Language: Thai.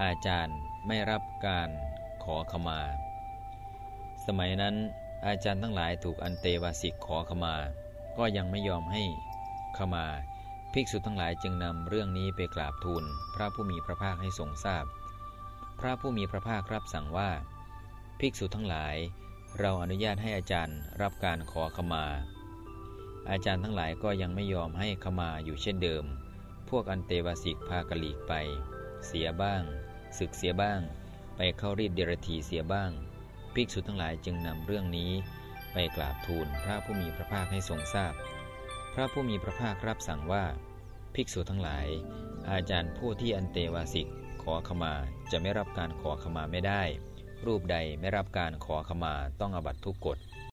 อาจารย์ไม่รับการขอขมา สมัยนั้นอาจารย์ทั้งหลายถูกอันเตวาสิกขอขมา ก็ยังไม่ยอมให้ขมา ภิกษุทั้งหลายจึงนำเรื่องนี้ไปกราบทูลพระผู้มีพระภาคให้ทรงทราบพพระผู้มีพระภาครับสั่งว่า ภิกษุทั้งหลาย เราอนุญาตให้อาจารย์รับการขอขมา อาจารย์ทั้งหลายก็ยังไม่ยอมให้ขมาอยู่เช่นเดิม พวกอันเตวาสิกพากลีกไป เสียบ้าง ศึกเสียบ้าง ไปเข้ารีดเดรธีเสียบ้าง ภิกษุทั้งหลายจึงนำเรื่องนี้ ไปกราบทูลพระผู้มีพระภาคให้ทรงทราบพพระผู้มีพระภาครับสั่งว่า ภิกษุทั้งหลาย อาจารย์ผู้ที่อันเตวาสิกขอขมาจะไม่รับการขอขมาไม่ได้ รูปใดไม่รับการขอขมาต้องอบัตทุกกฎ